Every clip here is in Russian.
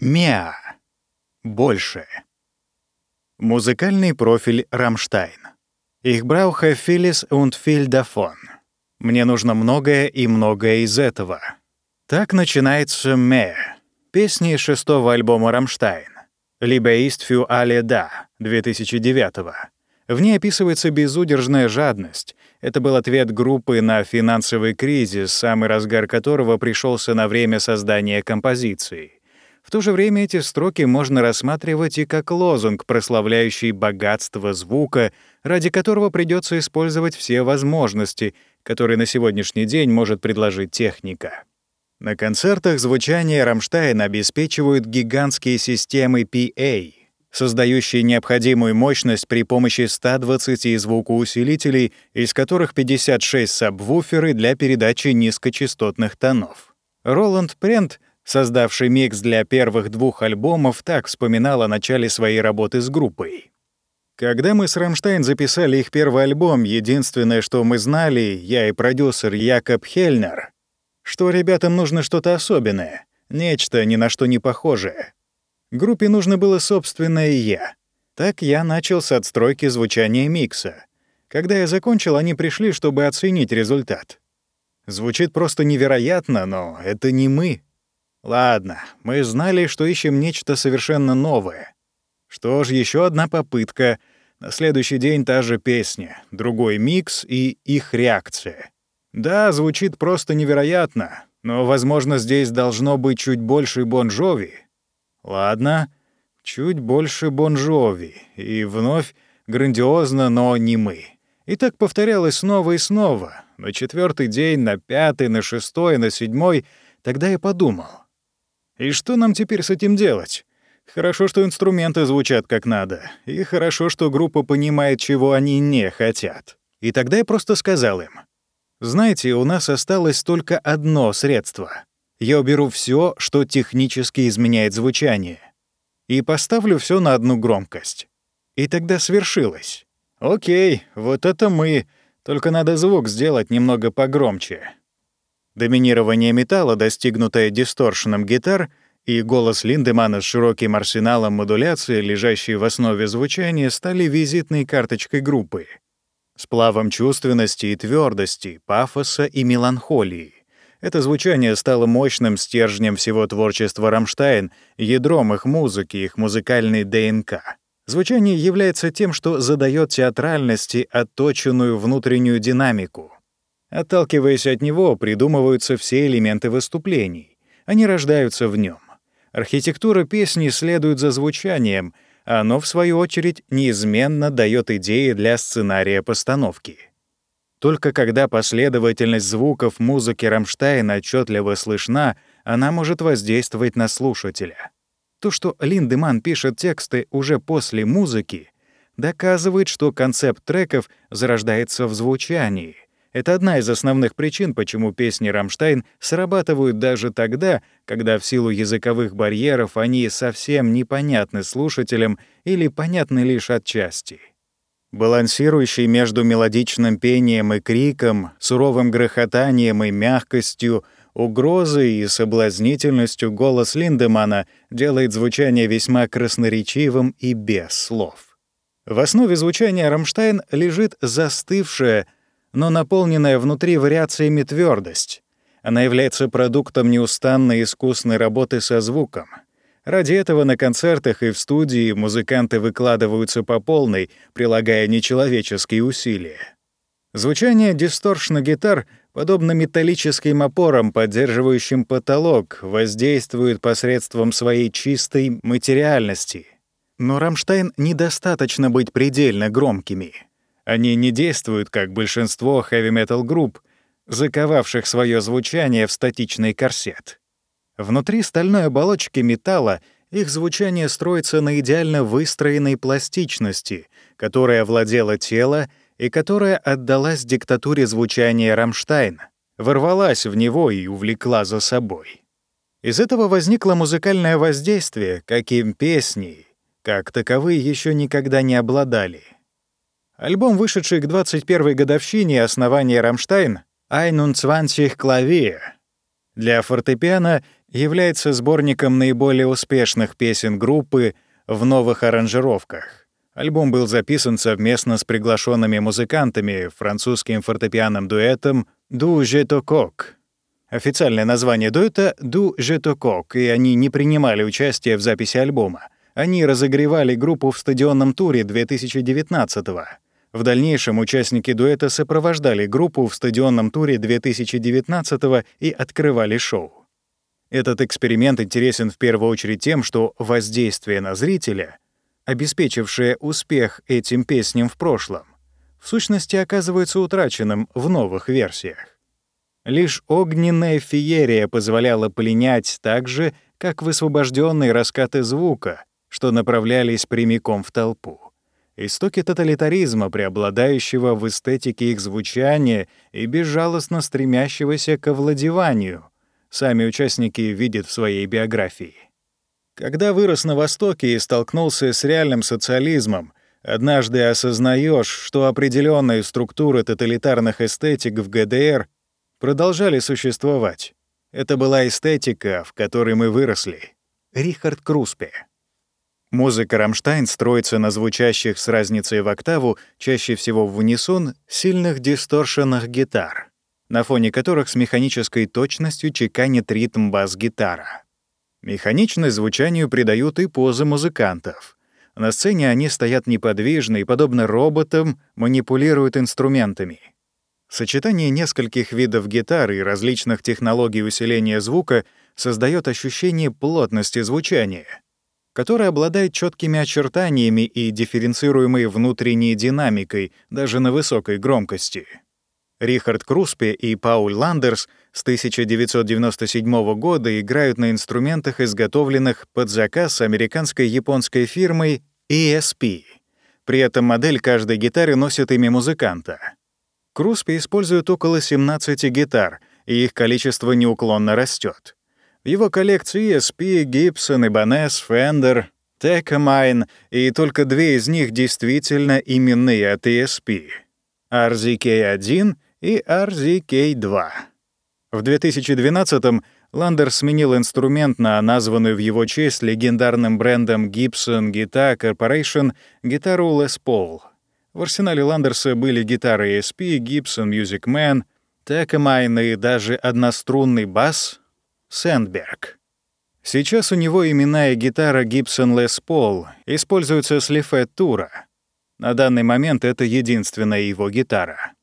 Mehr. Больше. Музыкальный профиль «Рамштайн». Ich brauche vieles und viel. Мне нужно многое и многое из этого. Так начинается «Mehr» — песни шестого альбома «Рамштайн». «Liebe ist für alle da» 2009 В ней описывается безудержная жадность. Это был ответ группы на финансовый кризис, самый разгар которого пришелся на время создания композиции. В то же время эти строки можно рассматривать и как лозунг, прославляющий богатство звука, ради которого придется использовать все возможности, которые на сегодняшний день может предложить техника. На концертах звучание Рамштайн обеспечивают гигантские системы PA, создающие необходимую мощность при помощи 120 звукоусилителей, из которых 56 сабвуферы для передачи низкочастотных тонов. Роланд Прент создавший микс для первых двух альбомов, так вспоминал о начале своей работы с группой. Когда мы с «Рамштайн» записали их первый альбом, единственное, что мы знали, я и продюсер Якоб Хельнер, что ребятам нужно что-то особенное, нечто ни на что не похожее. Группе нужно было собственное «я». Так я начал с отстройки звучания микса. Когда я закончил, они пришли, чтобы оценить результат. Звучит просто невероятно, но это не мы. Ладно, мы знали, что ищем нечто совершенно новое. Что ж, еще одна попытка. На следующий день та же песня, другой микс и их реакция. Да, звучит просто невероятно, но, возможно, здесь должно быть чуть больше Бон-Джови. Ладно, чуть больше Бон-Джови. И вновь грандиозно, но не мы. И так повторялось снова и снова. На четвертый день, на пятый, на шестой, на седьмой. Тогда я подумал — и что нам теперь с этим делать? Хорошо, что инструменты звучат как надо, и хорошо, что группа понимает, чего они не хотят. И тогда я просто сказал им, «Знаете, у нас осталось только одно средство. Я уберу все, что технически изменяет звучание, и поставлю все на одну громкость». И тогда свершилось. «Окей, вот это мы, только надо звук сделать немного погромче». Доминирование металла, достигнутое дисторшеном гитар, и голос Линдемана с широким арсеналом модуляции, лежащий в основе звучания, стали визитной карточкой группы. Сплавом чувственности и твердости, пафоса и меланхолии. Это звучание стало мощным стержнем всего творчества «Рамштайн», ядром их музыки, их музыкальной ДНК. Звучание является тем, что задает театральности отточенную внутреннюю динамику. Отталкиваясь от него, придумываются все элементы выступлений. Они рождаются в нем. Архитектура песни следует за звучанием, а оно, в свою очередь, неизменно дает идеи для сценария постановки. Только когда последовательность звуков музыки Рамштайна отчетливо слышна, она может воздействовать на слушателя. То, что Линдеман пишет тексты уже после музыки, доказывает, что концепт треков зарождается в звучании, это одна из основных причин, почему песни «Рамштайн» срабатывают даже тогда, когда в силу языковых барьеров они совсем непонятны слушателям или понятны лишь отчасти. Балансирующий между мелодичным пением и криком, суровым грохотанием и мягкостью, угрозой и соблазнительностью голос Линдемана делает звучание весьма красноречивым и без слов. В основе звучания «Рамштайн» лежит застывшая, но наполненная внутри вариациями твердость. Она является продуктом неустанной искусной работы со звуком. Ради этого на концертах и в студии музыканты выкладываются по полной, прилагая нечеловеческие усилия. Звучание дисторшна-гитар, подобно металлическим опорам, поддерживающим потолок, воздействует посредством своей чистой материальности. Но Рамштайн недостаточно быть предельно громкими — они не действуют, как большинство хэви-метал групп, заковавших свое звучание в статичный корсет. Внутри стальной оболочки металла их звучание строится на идеально выстроенной пластичности, которая овладела телом и которая отдалась диктатуре звучания Рамштайна, ворвалась в него и увлекла за собой. Из этого возникло музыкальное воздействие, каким песни, как таковые еще никогда не обладали — Альбом, вышедший к 21-й годовщине основания «Рамштайн», «Einundzwanzig Klavier» для фортепиано является сборником наиболее успешных песен группы в новых аранжировках. Альбом был записан совместно с приглашенными музыкантами, французским фортепианным дуэтом «Ду Жетокок». Официальное название дуэта «Ду Жетокок», и они не принимали участие в записи альбома. Они разогревали группу в стадионном туре 2019 -го. В дальнейшем участники дуэта сопровождали группу в стадионном туре 2019 и открывали шоу. Этот эксперимент интересен в первую очередь тем, что воздействие на зрителя, обеспечившее успех этим песням в прошлом, в сущности оказывается утраченным в новых версиях. Лишь огненная феерия позволяла пленять так же, как высвобожденные раскаты звука, что направлялись прямиком в толпу. Истоки тоталитаризма, преобладающего в эстетике их звучания и безжалостно стремящегося к овладеванию, сами участники видят в своей биографии. Когда вырос на Востоке и столкнулся с реальным социализмом, однажды осознаешь, что определенные структуры тоталитарных эстетик в ГДР продолжали существовать. Это была эстетика, в которой мы выросли. Рихард Круспе. Музыка «Рамштайн» строится на звучащих с разницей в октаву, чаще всего в унисон, сильных дисторшенах гитар, на фоне которых с механической точностью чеканит ритм бас-гитара. Механичность звучанию придают и позы музыкантов. На сцене они стоят неподвижно и, подобно роботам, манипулируют инструментами. Сочетание нескольких видов гитары и различных технологий усиления звука создает ощущение плотности звучания — который обладает четкими очертаниями и дифференцируемой внутренней динамикой даже на высокой громкости. Рихард Круспе и Пауль Ландерс с 1997 года играют на инструментах, изготовленных под заказ американской японской фирмой ESP. При этом модель каждой гитары носит имя музыканта. Круспе использует около 17 гитар, и их количество неуклонно растет. В его коллекции ESP, Gibson, Ibanez, Fender, Tecomine, и только две из них действительно именные от ESP — RZK-1 и RZK-2. В 2012-м Ландер сменил инструмент на названную в его честь легендарным брендом Gibson Guitar Corporation гитару Les Paul. В арсенале Ландерса были гитары ESP, Gibson Music Man, Tecomine и даже однострунный бас — Сэндберг. Сейчас у него именная гитара Gibson Les Paul используется с Лифет Тура. На данный момент это единственная его гитара.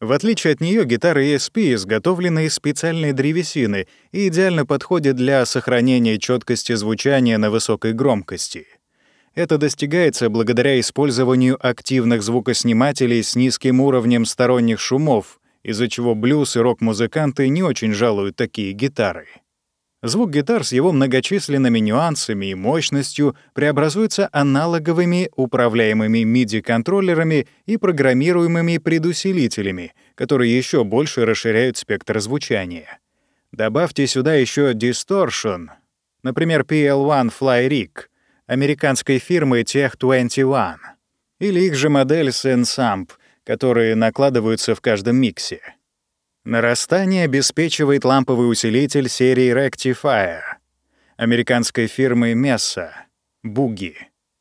В отличие от нее, гитара ESP изготовлена из специальной древесины и идеально подходит для сохранения четкости звучания на высокой громкости. Это достигается благодаря использованию активных звукоснимателей с низким уровнем сторонних шумов, из-за чего блюз и рок-музыканты не очень жалуют такие гитары. Звук гитар с его многочисленными нюансами и мощностью преобразуется аналоговыми управляемыми MIDI-контроллерами и программируемыми предусилителями, которые еще больше расширяют спектр звучания. Добавьте сюда еще Distortion, например, PL1 Fly Rig американской фирмы Tech21, или их же модель Sensamp, которые накладываются в каждом миксе. Нарастание обеспечивает ламповый усилитель серии Rectifier американской фирмы Mesa, Boogie.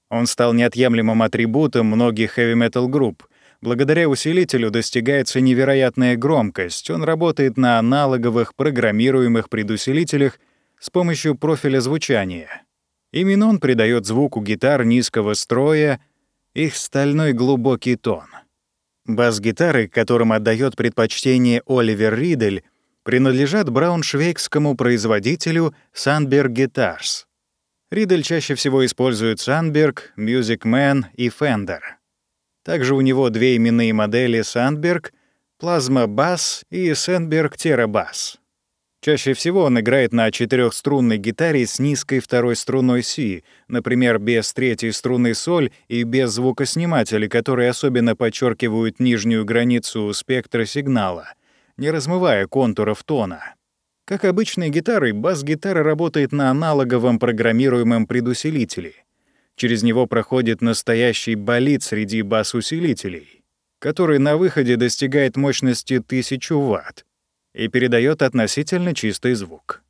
Он стал неотъемлемым атрибутом многих heavy-metal групп. Благодаря усилителю достигается невероятная громкость. Он работает на аналоговых программируемых предусилителях с помощью профиля звучания. Именно он придает звуку гитар низкого строя их стальной глубокий тон — Бас-гитары, которым отдает предпочтение Оливер Ридель, принадлежат брауншвейгскому производителю Sandberg Guitars. Ридель чаще всего использует Sandberg, Music Man и Fender. Также у него две именные модели Sandberg, Plasma Bass и Sandberg Terra Bass. Чаще всего он играет на четырехструнной гитаре с низкой второй струной си, например, без третьей струны соль и без звукоснимателей, которые особенно подчеркивают нижнюю границу спектра сигнала, не размывая контуров тона. Как обычной гитарой, бас-гитара работает на аналоговом программируемом предусилителе. Через него проходит настоящий болид среди бас-усилителей, который на выходе достигает мощности 1000 Вт, и передает относительно чистый звук.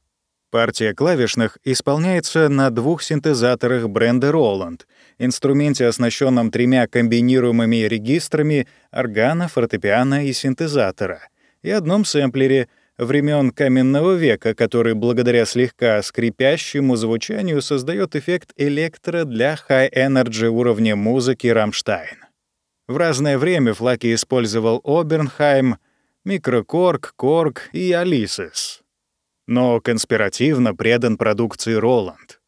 Партия клавишных исполняется на двух синтезаторах бренда Roland, инструменте, оснащенном тремя комбинируемыми регистрами органа, фортепиано и синтезатора, и одном сэмплере времен каменного века, который благодаря слегка скрипящему звучанию создает эффект электро для high-energy уровня музыки Рамштайн. В разное время Флаки использовал Обернхайм, Микрокорг, Корг и Алисис. Но конспиративно предан продукции Роланд.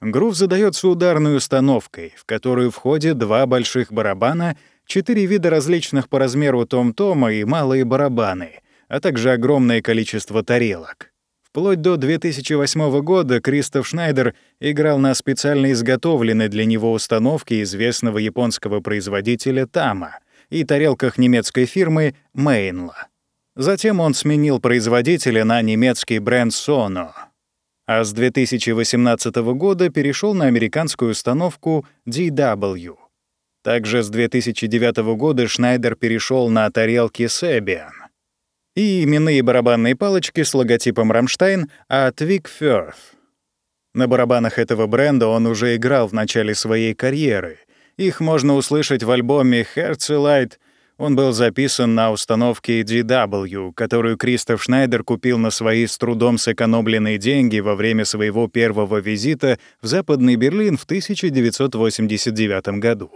Грув задается ударной установкой, в которую входят два больших барабана, четыре вида различных по размеру том-тома и малые барабаны, а также огромное количество тарелок. Вплоть до 2008 года Кристоф Шнайдер играл на специально изготовленной для него установке известного японского производителя Тама и тарелках немецкой фирмы Мейнла. Затем он сменил производителя на немецкий бренд Sono, а с 2018 года перешел на американскую установку DW. Также с 2009 года Шнайдер перешел на тарелки Sebian и именные барабанные палочки с логотипом Рамштайн от Vic Firth. На барабанах этого бренда он уже играл в начале своей карьеры. Их можно услышать в альбоме Herzlite. Он был записан на установке DW, которую Кристоф Шнайдер купил на свои с трудом сэкономленные деньги во время своего первого визита в Западный Берлин в 1989 году.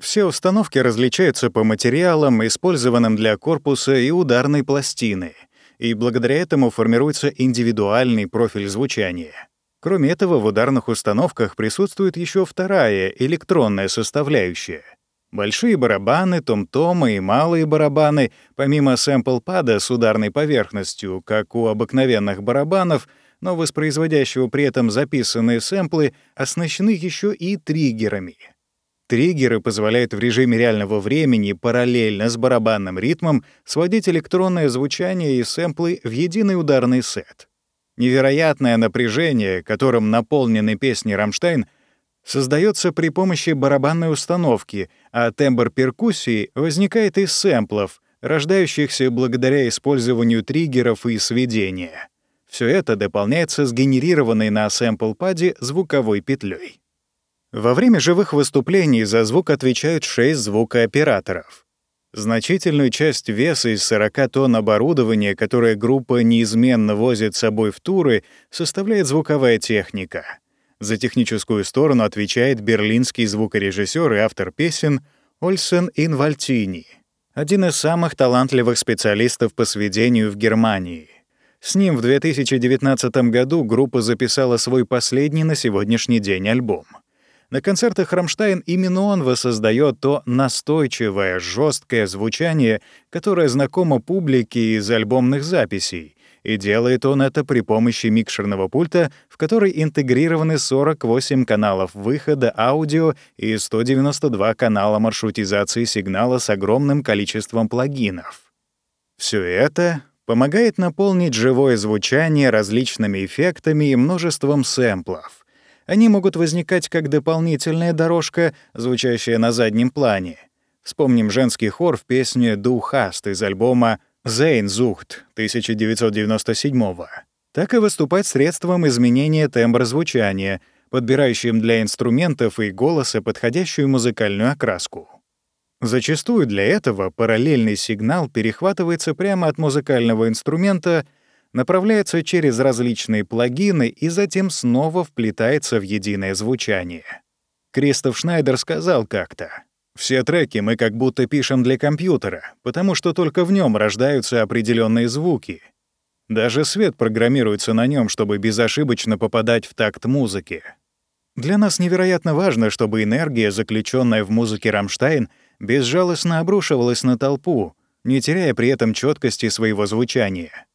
Все установки различаются по материалам, использованным для корпуса и ударной пластины, и благодаря этому формируется индивидуальный профиль звучания. Кроме этого, в ударных установках присутствует еще вторая электронная составляющая. Большие барабаны, том-томы и малые барабаны, помимо сэмпл-пада с ударной поверхностью, как у обыкновенных барабанов, но воспроизводящего при этом записанные сэмплы, оснащены еще и триггерами — Триггеры позволяют в режиме реального времени параллельно с барабанным ритмом сводить электронное звучание и сэмплы в единый ударный сет. Невероятное напряжение, которым наполнены песни «Рамштайн», создается при помощи барабанной установки, а тембр перкуссии возникает из сэмплов, рождающихся благодаря использованию триггеров и сведения. Все это дополняется сгенерированной на сэмпл-паде звуковой петлей. Во время живых выступлений за звук отвечают шесть звукооператоров. Значительную часть веса из 40 тонн оборудования, которое группа неизменно возит с собой в туры, составляет звуковая техника. За техническую сторону отвечает берлинский звукорежиссер и автор песен Ольсен Инвальтини, один из самых талантливых специалистов по сведению в Германии. С ним в 2019 году группа записала свой последний на сегодняшний день альбом — на концертах Рамштайн именно он воссоздает то настойчивое, жесткое звучание, которое знакомо публике из альбомных записей, и делает он это при помощи микшерного пульта, в который интегрированы 48 каналов выхода аудио и 192 канала маршрутизации сигнала с огромным количеством плагинов. Все это помогает наполнить живое звучание различными эффектами и множеством сэмплов. Они могут возникать как дополнительная дорожка, звучащая на заднем плане. Вспомним женский хор в песне «Du hast» из альбома «Зейнзухт» 1997 так и выступать средством изменения тембра звучания, подбирающим для инструментов и голоса подходящую музыкальную окраску. Зачастую для этого параллельный сигнал перехватывается прямо от музыкального инструмента — направляется через различные плагины и затем снова вплетается в единое звучание. Кристоф Шнайдер сказал как-то, «Все треки мы как будто пишем для компьютера, потому что только в нем рождаются определенные звуки. Даже свет программируется на нем, чтобы безошибочно попадать в такт музыки. Для нас невероятно важно, чтобы энергия, заключенная в музыке «Рамштайн», безжалостно обрушивалась на толпу, не теряя при этом четкости своего звучания.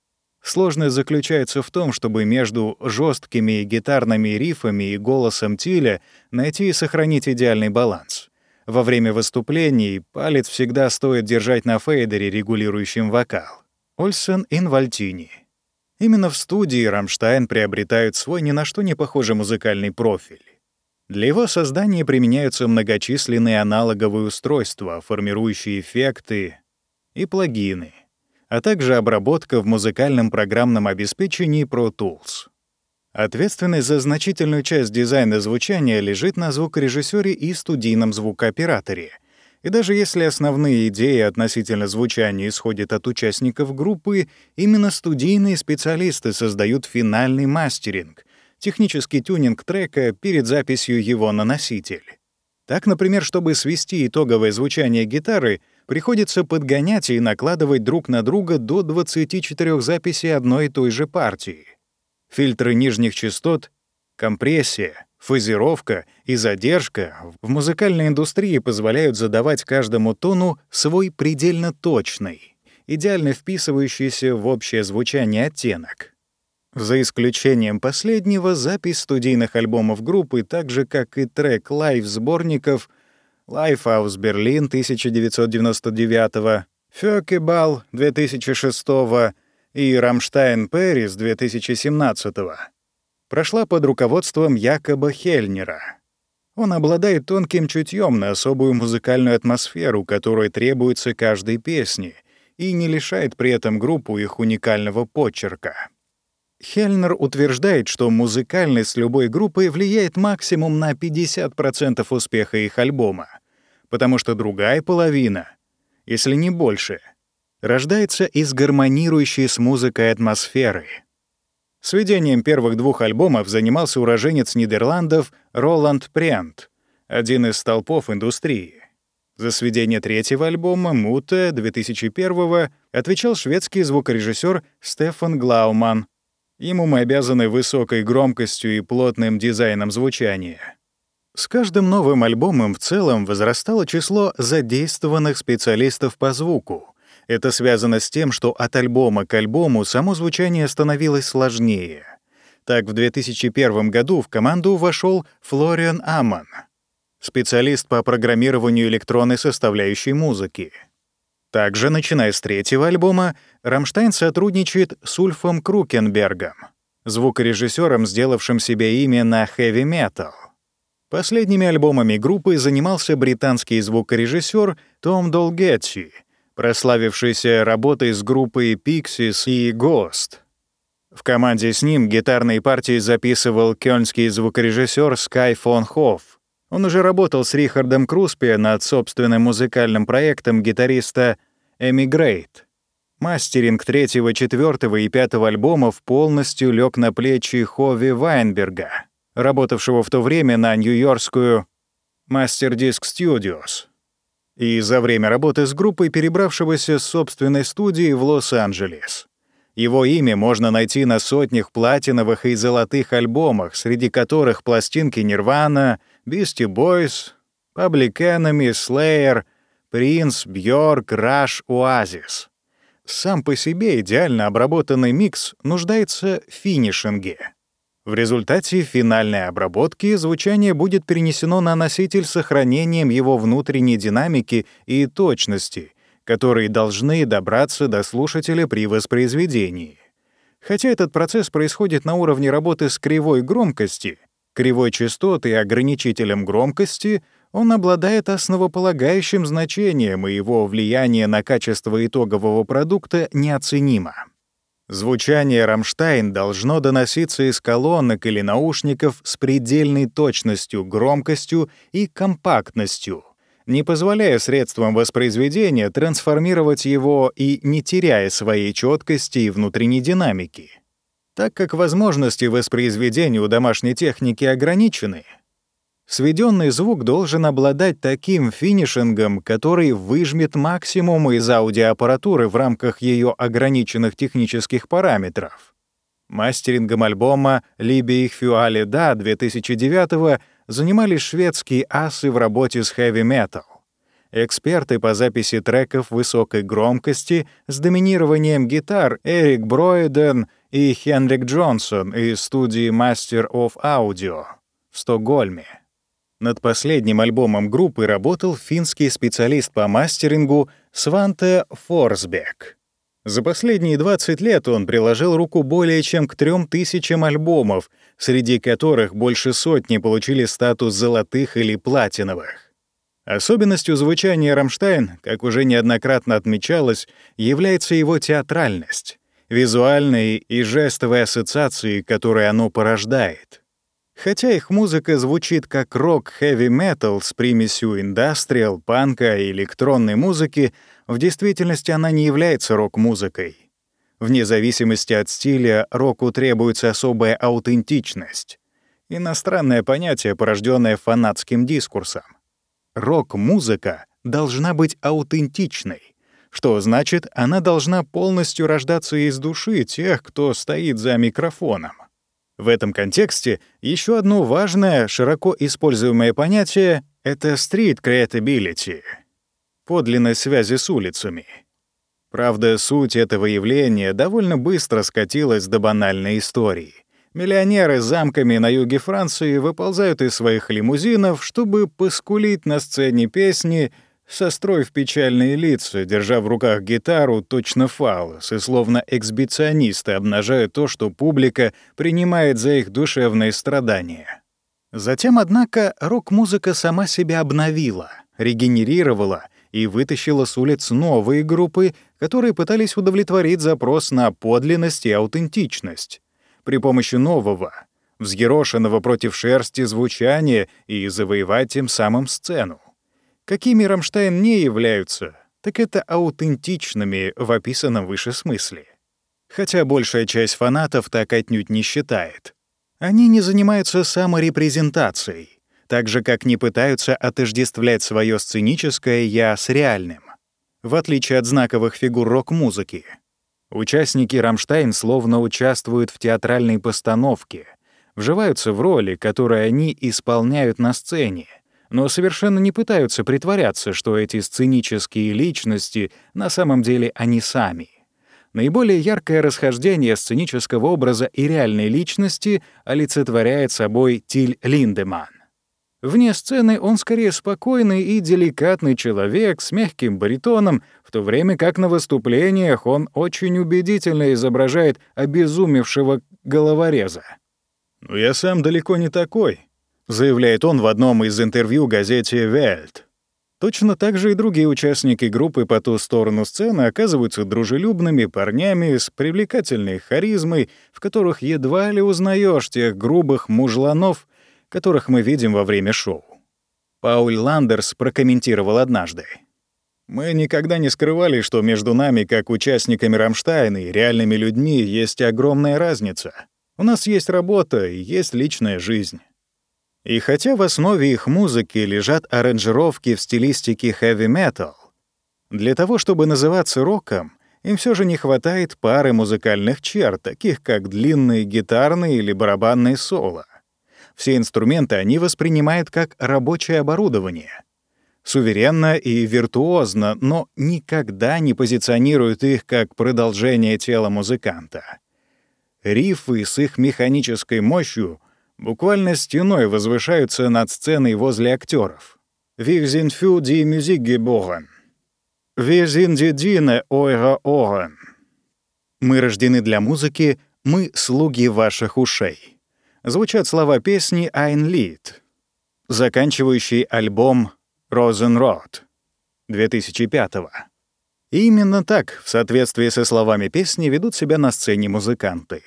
Сложность заключается в том, чтобы между жесткими гитарными рифами и голосом Тиля найти и сохранить идеальный баланс. Во время выступлений палец всегда стоит держать на фейдере, регулирующем вокал. Ольсен Инвальтини. Именно в студии Рамштайн приобретают свой ни на что не похожий музыкальный профиль. Для его создания применяются многочисленные аналоговые устройства, формирующие эффекты и плагины — а также обработка в музыкальном программном обеспечении Pro Tools. Ответственность за значительную часть дизайна звучания лежит на звукорежиссёре и студийном звукооператоре. И даже если основные идеи относительно звучания исходят от участников группы, именно студийные специалисты создают финальный мастеринг, технический тюнинг трека перед записью его на носитель. Так, например, чтобы свести итоговое звучание гитары, приходится подгонять и накладывать друг на друга до 24 записей одной и той же партии. Фильтры нижних частот, компрессия, фазировка и задержка в музыкальной индустрии позволяют задавать каждому тону свой предельно точный, идеально вписывающийся в общее звучание оттенок. За исключением последнего, запись студийных альбомов группы, так же как и трек лайв-сборников Lifehouse Berlin 1999, Фёкебал 2006 и Рамштайн Пэрис 2017 прошла под руководством Якоба Хельнера. Он обладает тонким чутьем на особую музыкальную атмосферу, которая требуется каждой песне, и не лишает при этом группу их уникального почерка. Хельнер утверждает, что музыкальность любой группы влияет максимум на 50% успеха их альбома, потому что другая половина, если не больше, рождается из гармонирующей с музыкой атмосферы. Сведением первых двух альбомов занимался уроженец Нидерландов Роланд Прент, один из столпов индустрии. За сведение третьего альбома «Мута» 2001 отвечал шведский звукорежиссер Стефан Глауман — Ему мы обязаны высокой громкостью и плотным дизайном звучания. С каждым новым альбомом в целом возрастало число задействованных специалистов по звуку. Это связано с тем, что от альбома к альбому само звучание становилось сложнее. Так, в 2001 году в команду вошел Флориан Аман, специалист по программированию электронной составляющей музыки. Также, начиная с третьего альбома, Рамштайн сотрудничает с Ульфом Крукенбергом, звукорежиссером, сделавшим себе имя на хэви-метал. Последними альбомами группы занимался британский звукорежиссер Том Долгетчи, прославившийся работой с группой Pixies и Ghost. В команде с ним гитарные партии записывал кёльнский звукорежиссер Скай фон Хофф, он уже работал с Рихардом Круспи над собственным музыкальным проектом гитариста «Эмигрейт». Мастеринг третьего, четвертого и пятого альбомов полностью лег на плечи Хови Вайнберга, работавшего в то время на нью-йоркскую Master Disc Studios и за время работы с группой перебравшегося с собственной студии в Лос-Анджелес. Его имя можно найти на сотнях платиновых и золотых альбомах, среди которых пластинки Nirvana, Beastie Boys, Public Enemy, Slayer, Prince, Björk, Rush, Oasis. Сам по себе идеально обработанный микс нуждается в финишинге. В результате финальной обработки звучание будет перенесено на носитель с сохранением его внутренней динамики и точности, которые должны добраться до слушателя при воспроизведении. Хотя этот процесс происходит на уровне работы с кривой громкости, кривой частоты и ограничителем громкости, он обладает основополагающим значением, и его влияние на качество итогового продукта неоценимо. Звучание «Рамштайн» должно доноситься из колонок или наушников с предельной точностью, громкостью и компактностью, не позволяя средствам воспроизведения трансформировать его и не теряя своей четкости и внутренней динамики. Так как возможности воспроизведения у домашней техники ограничены, сведенный звук должен обладать таким финишингом, который выжмет максимум из аудиоаппаратуры в рамках ее ограниченных технических параметров. Мастерингом альбома «Либи их фюали да» 2009 занимались шведские асы в работе с хэви-метал. Эксперты по записи треков высокой громкости с доминированием гитар Эрик Бройден и Хенрик Джонсон из студии Master of Audio в Стокгольме. Над последним альбомом группы работал финский специалист по мастерингу Сванте Форсбек. За последние 20 лет он приложил руку более чем к трем тысячам альбомов, среди которых больше сотни получили статус золотых или платиновых. Особенностью звучания «Рамштайн», как уже неоднократно отмечалось, является его театральность. визуальные и жестовые ассоциации, которые оно порождает. Хотя их музыка звучит как рок-хэви-метал с примесью индастриал, панка и электронной музыки, в действительности она не является рок-музыкой. Вне зависимости от стиля, року требуется особая аутентичность. Иностранное понятие, порожденное фанатским дискурсом. Рок-музыка должна быть аутентичной, что значит, она должна полностью рождаться из души тех, кто стоит за микрофоном. В этом контексте еще одно важное, широко используемое понятие — это street creatability — подлинность связи с улицами. Правда, суть этого явления довольно быстро скатилась до банальной истории. Миллионеры с замками на юге Франции выползают из своих лимузинов, чтобы поскулить на сцене песни — состроив печальные лица, держа в руках гитару, точно фалос, и словно эксбиционисты обнажают то, что публика принимает за их душевные страдания. Затем, однако, рок-музыка сама себя обновила, регенерировала и вытащила с улиц новые группы, которые пытались удовлетворить запрос на подлинность и аутентичность при помощи нового, взъерошенного против шерсти звучания и завоевать тем самым сцену. Какими Рамштайн не являются, так это аутентичными в описанном выше смысле. Хотя большая часть фанатов так отнюдь не считает. Они не занимаются саморепрезентацией, так же, как не пытаются отождествлять свое сценическое «я» с реальным, в отличие от знаковых фигур рок-музыки. Участники «Рамштайн» словно участвуют в театральной постановке, вживаются в роли, которые они исполняют на сцене, но совершенно не пытаются притворяться, что эти сценические личности на самом деле они сами. Наиболее яркое расхождение сценического образа и реальной личности олицетворяет собой Тиль Линдеман. Вне сцены он скорее спокойный и деликатный человек с мягким баритоном, в то время как на выступлениях он очень убедительно изображает обезумевшего головореза. «Но я сам далеко не такой», заявляет он в одном из интервью газете «Вельт». Точно так же и другие участники группы по ту сторону сцены оказываются дружелюбными парнями с привлекательной харизмой, в которых едва ли узнаешь тех грубых мужланов, которых мы видим во время шоу. Пауль Ландерс прокомментировал однажды. «Мы никогда не скрывали, что между нами, как участниками Рамштайна и реальными людьми, есть огромная разница. У нас есть работа и есть личная жизнь. И хотя в основе их музыки лежат аранжировки в стилистике хэви-метал, для того, чтобы называться роком, им все же не хватает пары музыкальных черт, таких как длинные гитарные или барабанные соло. Все инструменты они воспринимают как рабочее оборудование. Суверенно и виртуозно, но никогда не позиционируют их как продолжение тела музыканта. Рифы с их механической мощью — буквально стеной возвышаются над сценой возле актеров. «Wir sind für die Musik geboren». «Wir sind die Diener eurer Ohren». «Мы рождены для музыки, мы — слуги ваших ушей». Звучат слова песни «Ein Lied», заканчивающий альбом «Rosenrod» 2005 -го. И именно так, в соответствии со словами песни, ведут себя на сцене музыканты.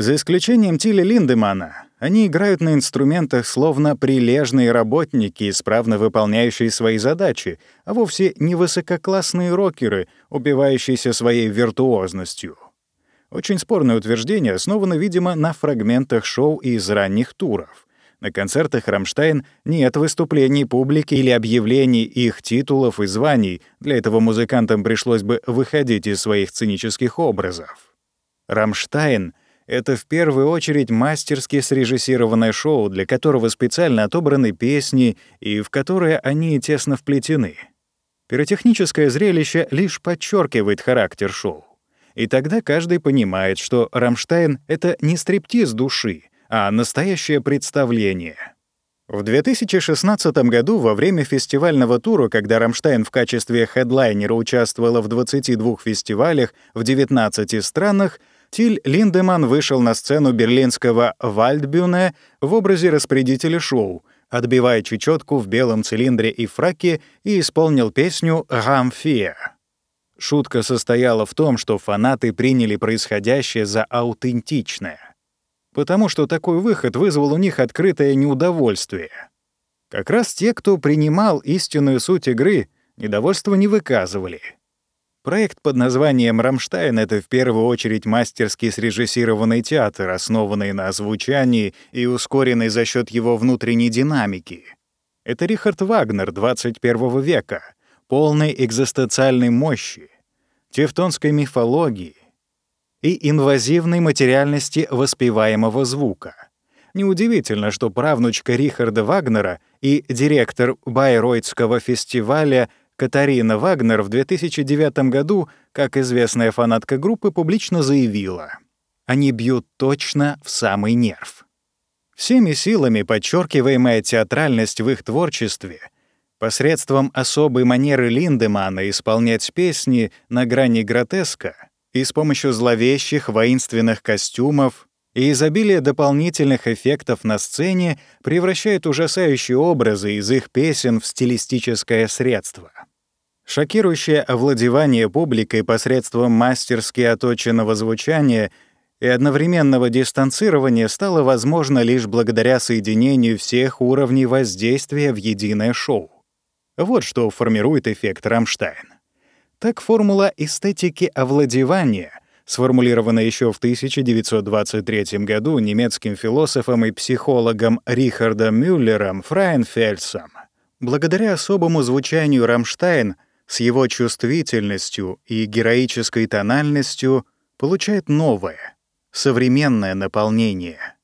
За исключением Тиля Линдемана, они играют на инструментах словно прилежные работники, исправно выполняющие свои задачи, а вовсе не высококлассные рокеры, убивающиеся своей виртуозностью. Очень спорное утверждение основано, видимо, на фрагментах шоу из ранних туров. На концертах «Рамштайн» нет выступлений публики или объявлений их титулов и званий, для этого музыкантам пришлось бы выходить из своих сценических образов. «Рамштайн» Это в первую очередь мастерски срежиссированное шоу, для которого специально отобраны песни и в которые они тесно вплетены. Пиротехническое зрелище лишь подчеркивает характер шоу. И тогда каждый понимает, что «Рамштайн» — это не стриптиз души, а настоящее представление. В 2016 году во время фестивального тура, когда «Рамштайн» в качестве хедлайнера участвовала в 22 фестивалях в 19 странах, Тиль Линдеман вышел на сцену берлинского «Вальдбюне» в образе распорядителя шоу, отбивая чечетку в белом цилиндре и фраке и исполнил песню «Рамфия». Шутка состояла в том, что фанаты приняли происходящее за аутентичное, потому что такой выход вызвал у них открытое неудовольствие. Как раз те, кто принимал истинную суть игры, недовольства не выказывали — Проект под названием «Рамштайн» — это в первую очередь мастерски срежиссированный театр, основанный на звучании и ускоренный за счет его внутренней динамики. Это Рихард Вагнер 21 века, полный экзистенциальной мощи, тевтонской мифологии и инвазивной материальности воспеваемого звука. Неудивительно, что правнучка Рихарда Вагнера и директор Байройтского фестиваля Катарина Вагнер в 2009 году, как известная фанатка группы, публично заявила, «Они бьют точно в самый нерв». Всеми силами подчеркиваемая театральность в их творчестве, посредством особой манеры Линдемана исполнять песни на грани гротеска и с помощью зловещих воинственных костюмов и изобилие дополнительных эффектов на сцене превращает ужасающие образы из их песен в стилистическое средство. Шокирующее овладевание публикой посредством мастерски оточенного звучания и одновременного дистанцирования стало возможно лишь благодаря соединению всех уровней воздействия в единое шоу. Вот что формирует эффект Рамштайн. Так формула эстетики овладевания, сформулирована еще в 1923 году немецким философом и психологом Рихардом Мюллером Фрайнфельсом, благодаря особому звучанию Рамштайн — с его чувствительностью и героической тональностью получает новое, современное наполнение —